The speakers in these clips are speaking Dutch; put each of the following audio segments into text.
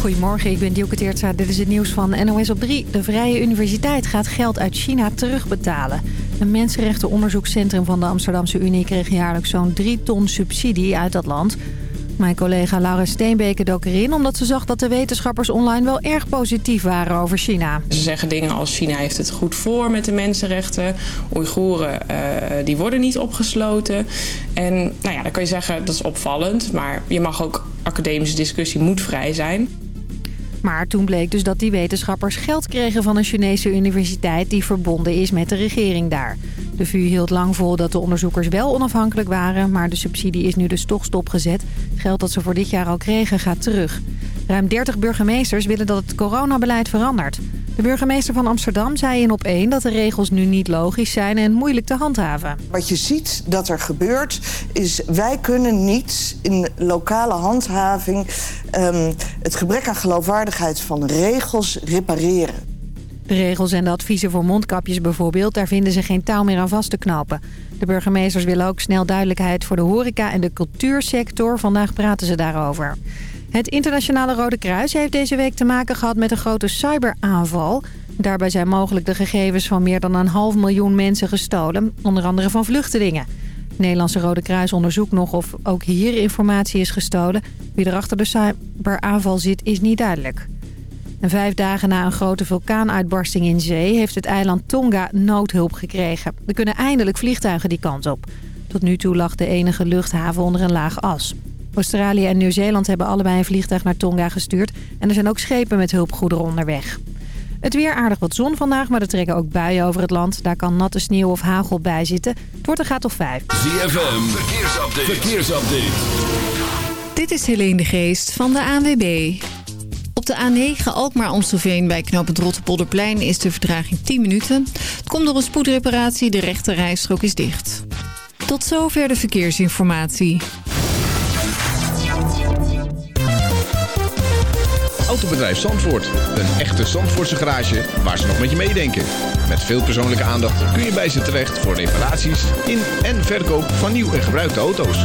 Goedemorgen, ik ben Dielke Teertza. Dit is het nieuws van NOS op 3. De Vrije Universiteit gaat geld uit China terugbetalen. Een mensenrechtenonderzoekscentrum van de Amsterdamse Unie... kreeg jaarlijks zo'n 3 ton subsidie uit dat land. Mijn collega Laura Steenbeke dook erin... omdat ze zag dat de wetenschappers online wel erg positief waren over China. Ze zeggen dingen als China heeft het goed voor met de mensenrechten. Oeigoeren uh, die worden niet opgesloten. En nou ja, dan kan je zeggen dat is opvallend. Maar je mag ook academische discussie moet vrij zijn. Maar toen bleek dus dat die wetenschappers geld kregen van een Chinese universiteit die verbonden is met de regering daar. De VU hield lang vol dat de onderzoekers wel onafhankelijk waren, maar de subsidie is nu dus toch stopgezet. Geld dat ze voor dit jaar al kregen gaat terug. Ruim 30 burgemeesters willen dat het coronabeleid verandert. De burgemeester van Amsterdam zei in op 1 dat de regels nu niet logisch zijn en moeilijk te handhaven. Wat je ziet dat er gebeurt is wij kunnen niet in lokale handhaving um, het gebrek aan geloofwaardigheid van regels repareren. De regels en de adviezen voor mondkapjes bijvoorbeeld, daar vinden ze geen touw meer aan vast te knopen. De burgemeesters willen ook snel duidelijkheid voor de horeca en de cultuursector. Vandaag praten ze daarover. Het internationale Rode Kruis heeft deze week te maken gehad met een grote cyberaanval. Daarbij zijn mogelijk de gegevens van meer dan een half miljoen mensen gestolen, onder andere van vluchtelingen. Het Nederlandse Rode Kruis onderzoekt nog of ook hier informatie is gestolen. Wie er achter de cyberaanval zit is niet duidelijk. En vijf dagen na een grote vulkaanuitbarsting in zee heeft het eiland Tonga noodhulp gekregen. Er kunnen eindelijk vliegtuigen die kant op. Tot nu toe lag de enige luchthaven onder een laag as. Australië en Nieuw-Zeeland hebben allebei een vliegtuig naar Tonga gestuurd. En er zijn ook schepen met hulpgoederen onderweg. Het weer aardig wat zon vandaag, maar er trekken ook buien over het land. Daar kan natte sneeuw of hagel bij zitten. Het wordt een graad of vijf. ZFM, verkeersupdate. verkeersupdate. Dit is Helene de Geest van de ANWB. De A9 Alkmaar-Amstelveen bij knooppunt Rotterpolderplein is de vertraging 10 minuten. Het komt door een spoedreparatie, de rechte rijstrook is dicht. Tot zover de verkeersinformatie. Autobedrijf Zandvoort. Een echte Zandvoortse garage waar ze nog met je meedenken. Met veel persoonlijke aandacht kun je bij ze terecht voor reparaties in en verkoop van nieuw en gebruikte auto's.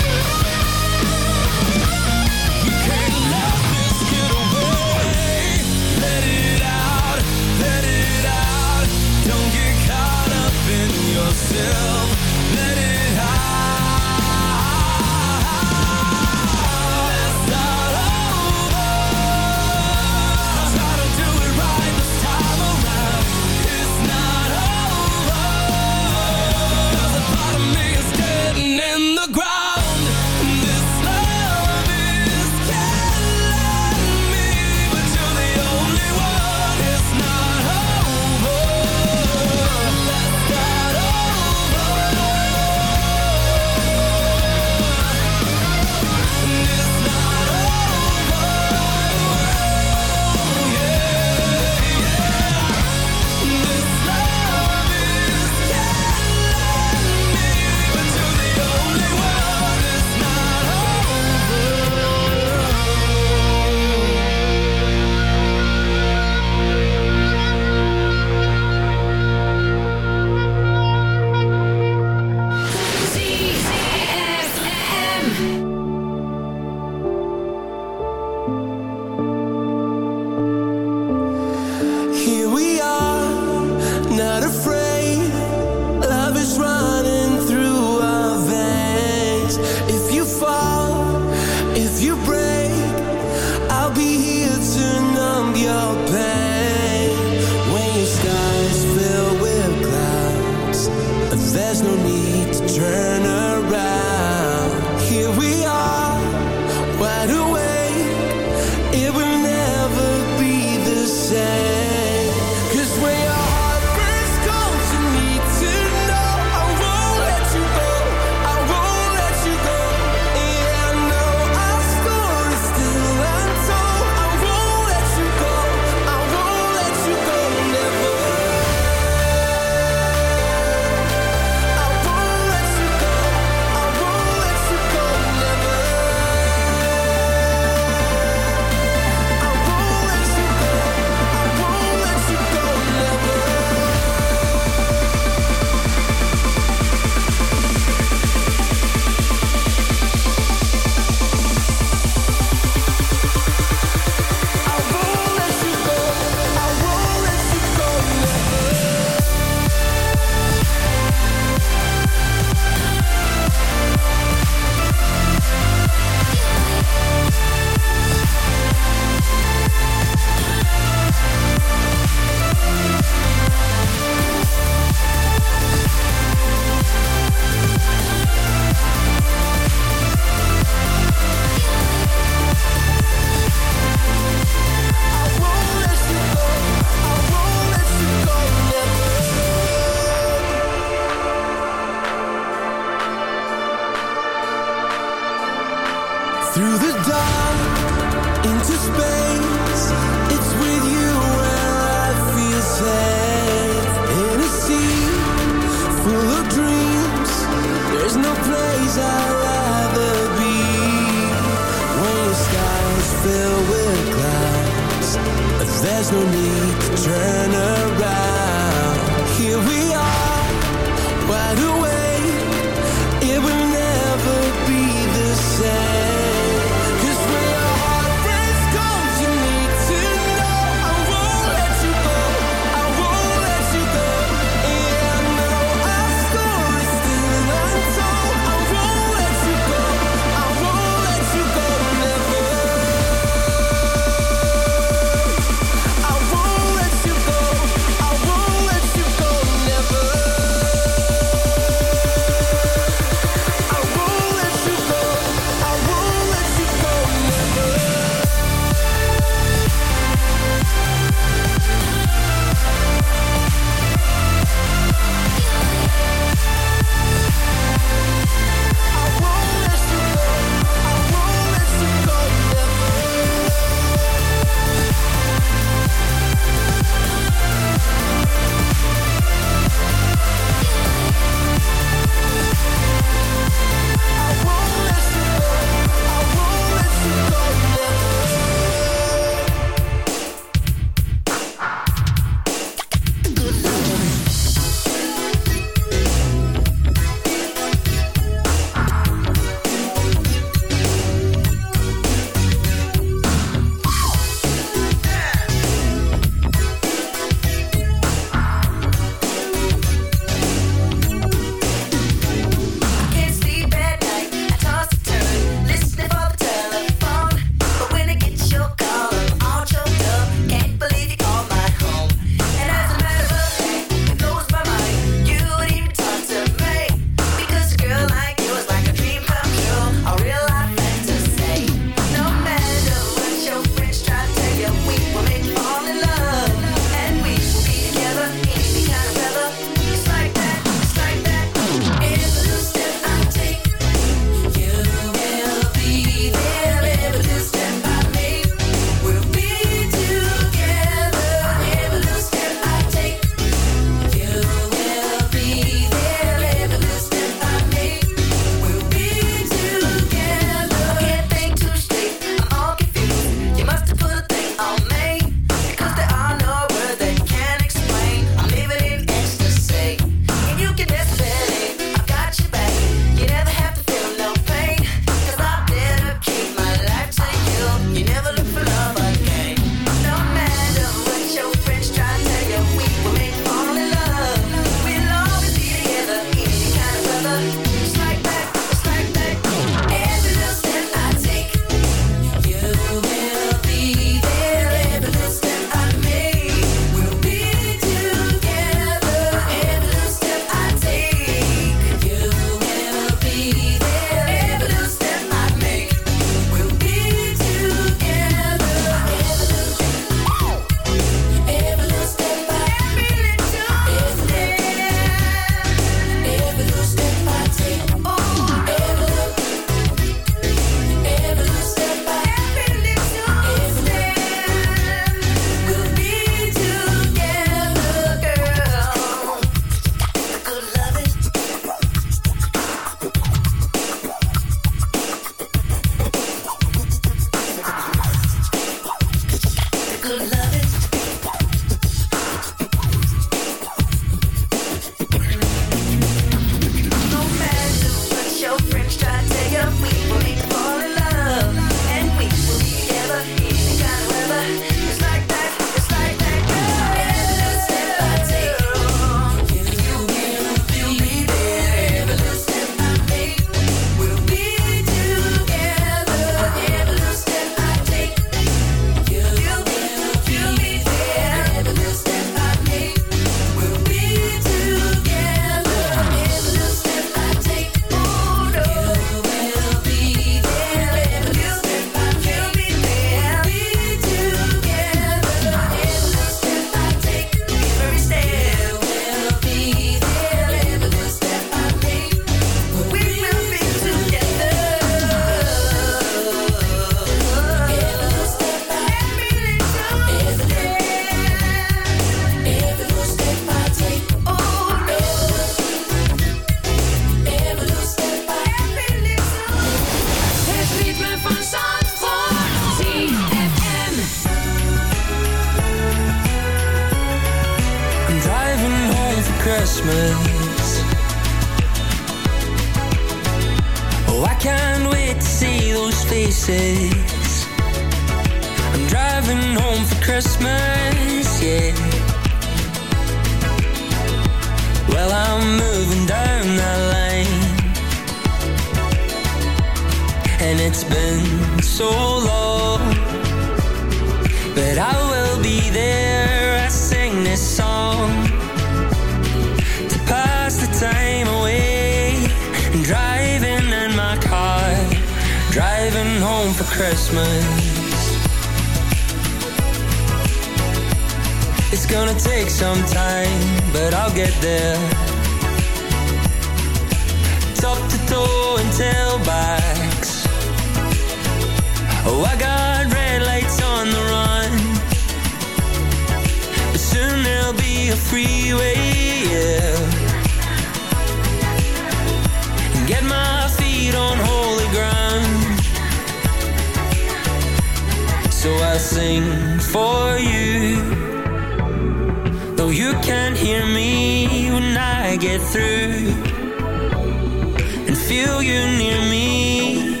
feel you near me.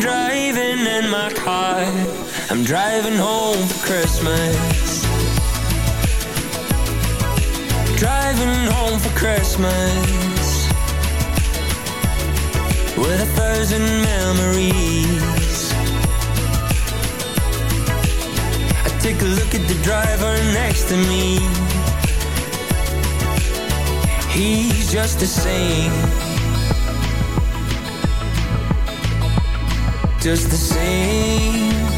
Driving in my car, I'm driving home for Christmas. Driving home for Christmas with a thousand memories. I take a look at the driver next to me. He's just the same. just the same.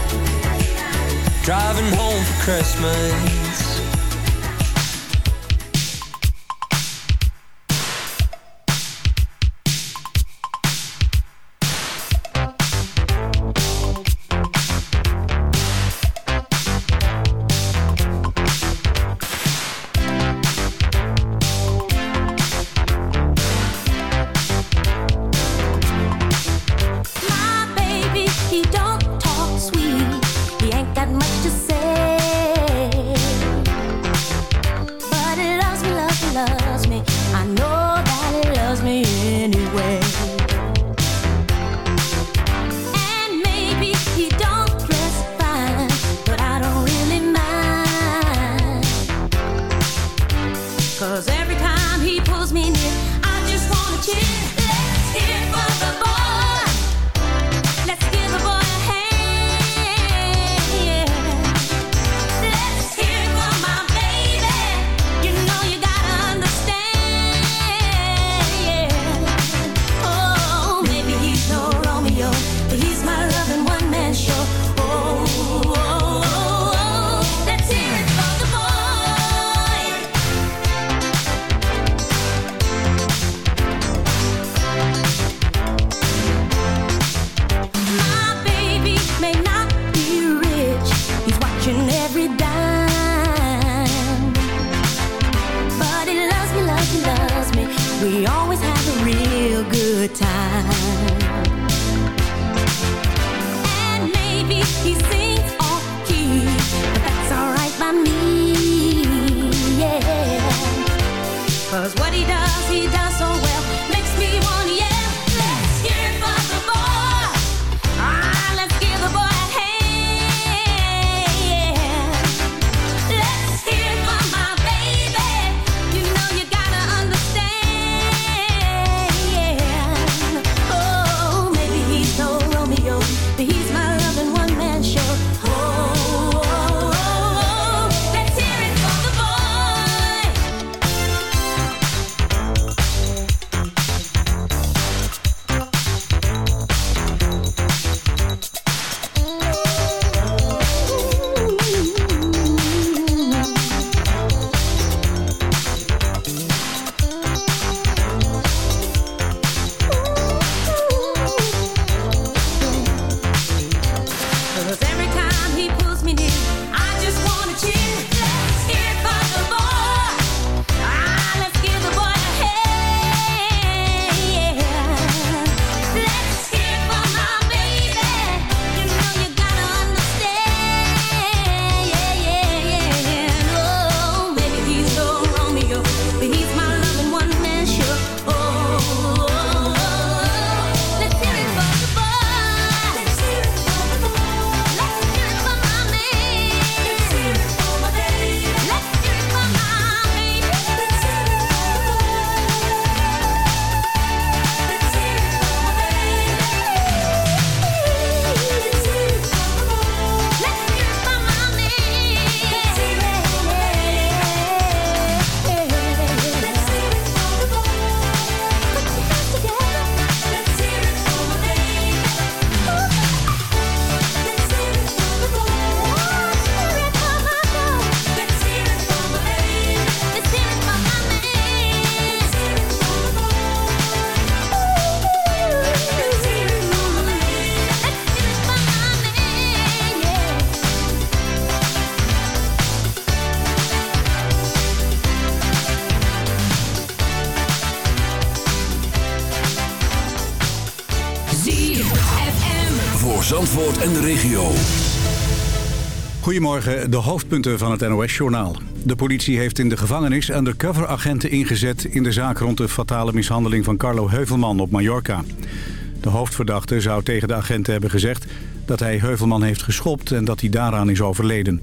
driving home for Christmas. Goedemorgen, de hoofdpunten van het NOS-journaal. De politie heeft in de gevangenis undercover-agenten ingezet... in de zaak rond de fatale mishandeling van Carlo Heuvelman op Mallorca. De hoofdverdachte zou tegen de agenten hebben gezegd... dat hij Heuvelman heeft geschopt en dat hij daaraan is overleden.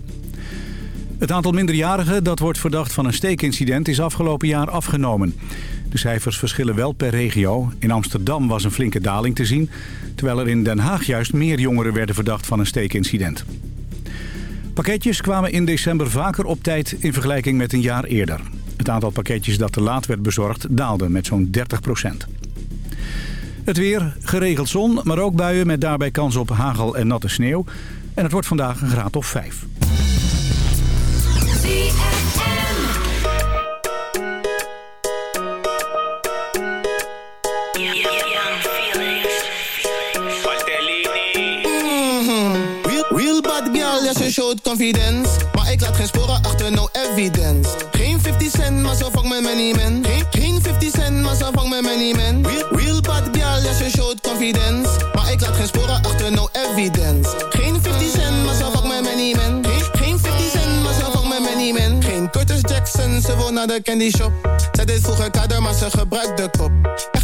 Het aantal minderjarigen dat wordt verdacht van een steekincident... is afgelopen jaar afgenomen. De cijfers verschillen wel per regio. In Amsterdam was een flinke daling te zien... terwijl er in Den Haag juist meer jongeren werden verdacht van een steekincident. Pakketjes kwamen in december vaker op tijd in vergelijking met een jaar eerder. Het aantal pakketjes dat te laat werd bezorgd daalde met zo'n 30% Het weer, geregeld zon, maar ook buien met daarbij kans op hagel en natte sneeuw. En het wordt vandaag een graad of 5. Showt confidence. Maar ik laat geen sporen achter, no evidence. Geen 50 cent, maar zo vang met many men. Geen, geen 50 cent, maar zo vang met many men. Real, real bad girl, ja, ze showt confidence. Maar ik laat geen sporen achter, no evidence. Geen 50 cent, maar zo vang met many men. Geen, geen 50 cent, maar zo vang met many men. Geen Curtis Jackson, ze wil naar de candy shop. Zij deed vroeger kader, maar ze gebruikt de kop.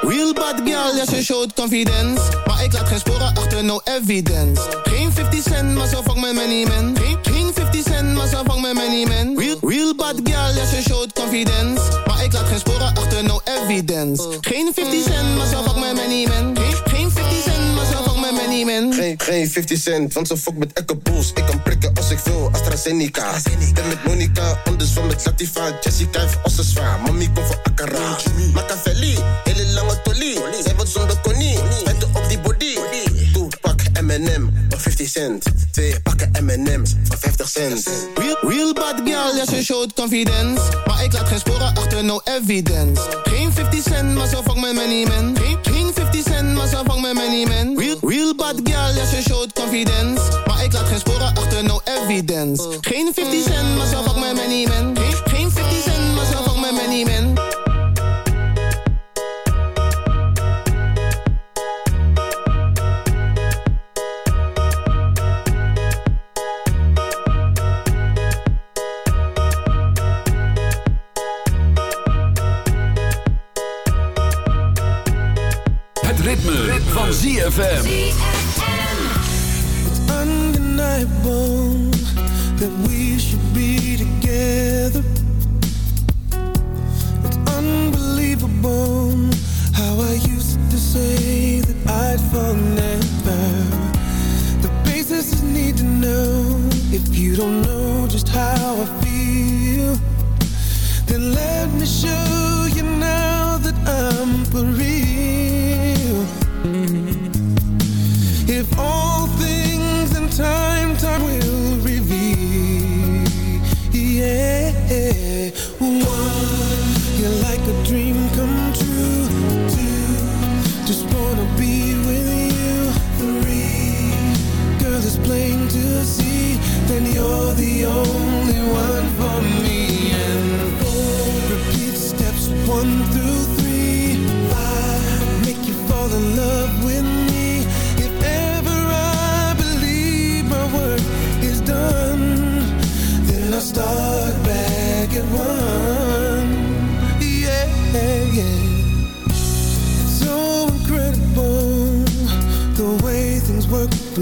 Real, bad girl, ja, ze showt confidence. Maar ik laat geen sporen achter, no evidence. Geen 50 cent, maar zo vang met many men. Geen, geen 50 cent, maar zo vang met many men. Real, real bad girl, ja, ze showt confidence. Maar ik laat geen sporen achter, no evidence. Geen 50 cent, maar zo vang met many men. Geen, Geen, geen 50 cent, want ze fuck met Echo Bulls. Ik kan prikken als ik wil, AstraZeneca. Ben met Monica, anders van met Latifa. Jessica heeft ossen zwaar, mami komt voor Akara. Machiavelli, hele lange tolie. Zij wordt zonder konie, met op die body. Toe, pak M&M, voor 50 cent. Twee pakken M&M's, voor 50 cent. Real, real bad girl, ja, ze showt confidence. Maar ik laat geen sporen achter, no evidence. Geen 50 cent, maar zo vang met many men. Geen, geen 50 cent, maar zo vang met many men. Real, real bad girl, ja, ze showt confidence. Maar ik laat geen sporen achter, no evidence. Geen 50 cent, maar zo vang met many men. Ritme, van ZFM. undeniable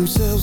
So.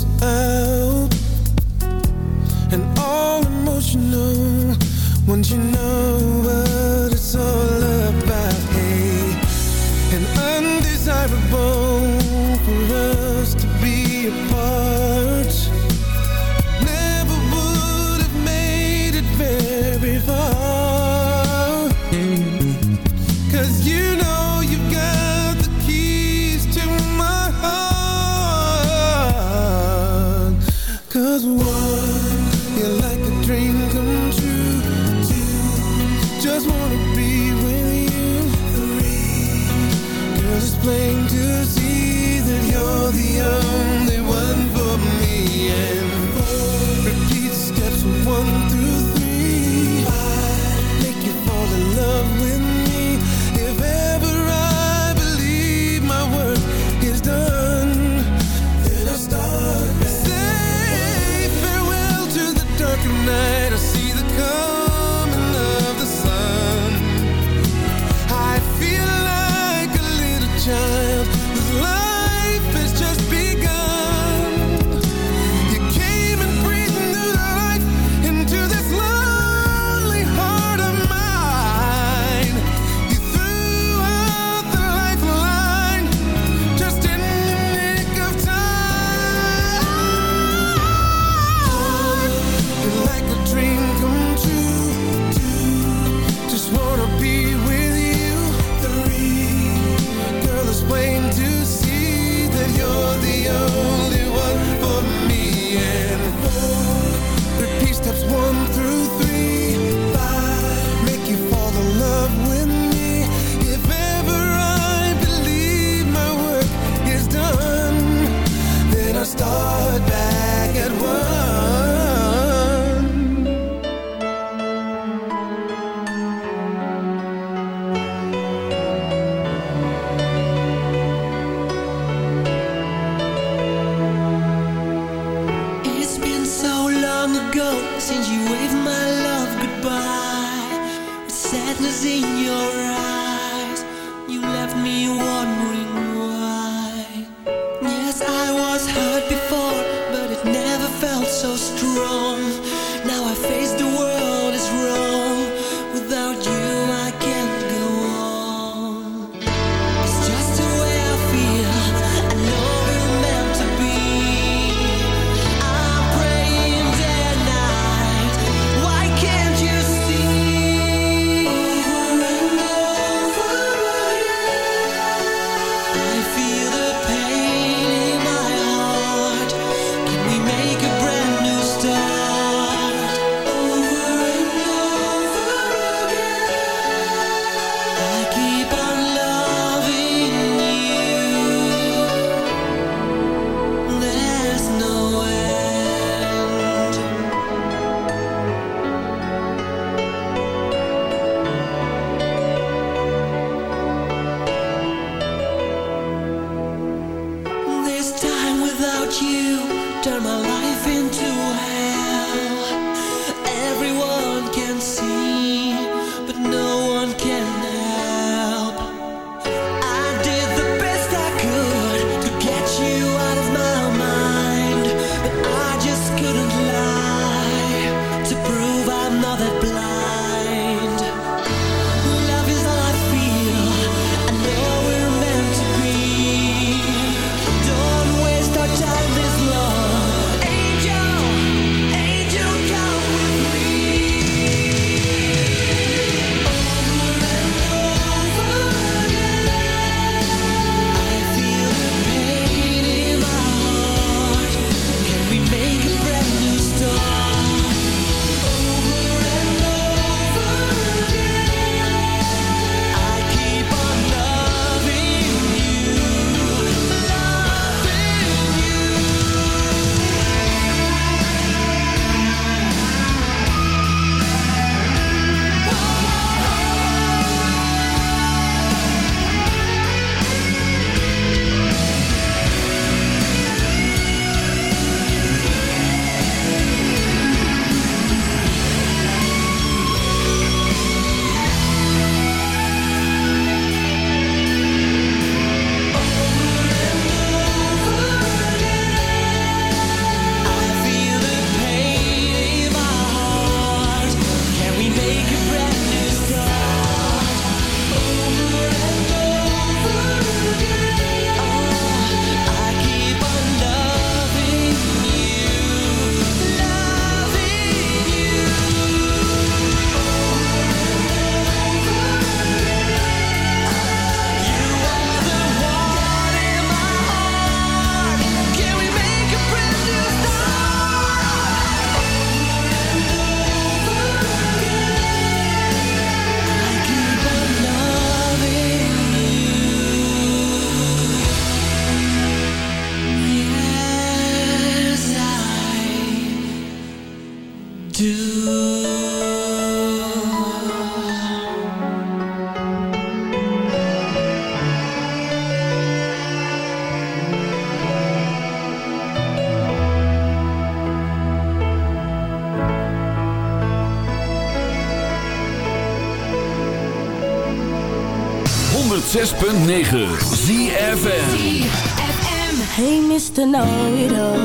106.9 ZFM Hey Mr. Know-it-all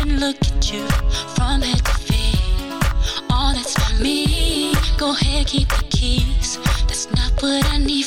and look at you from head to feet. All that's me. Go ahead, keep the keys. That's not what I need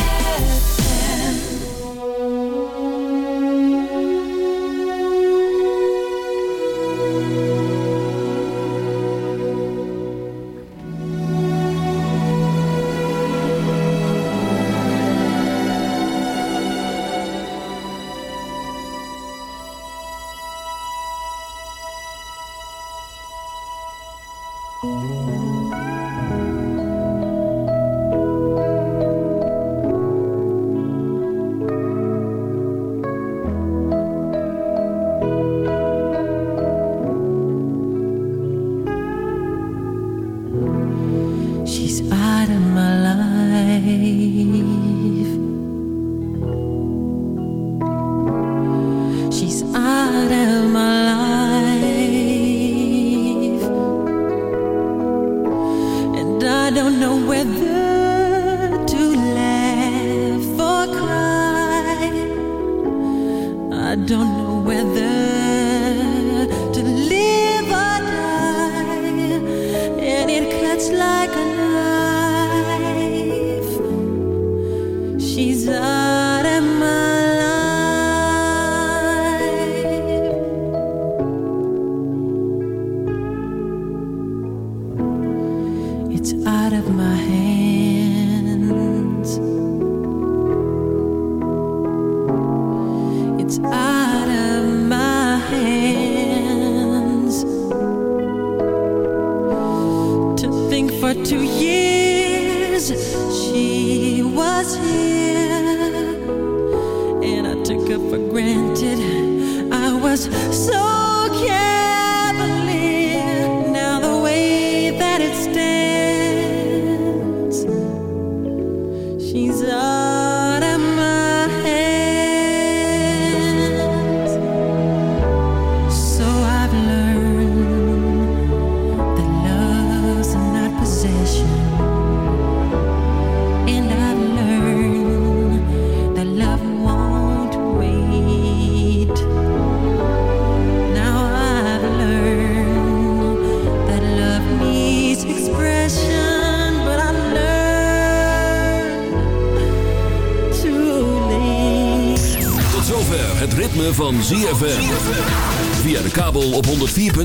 don't know whether to laugh or cry. I don't know whether.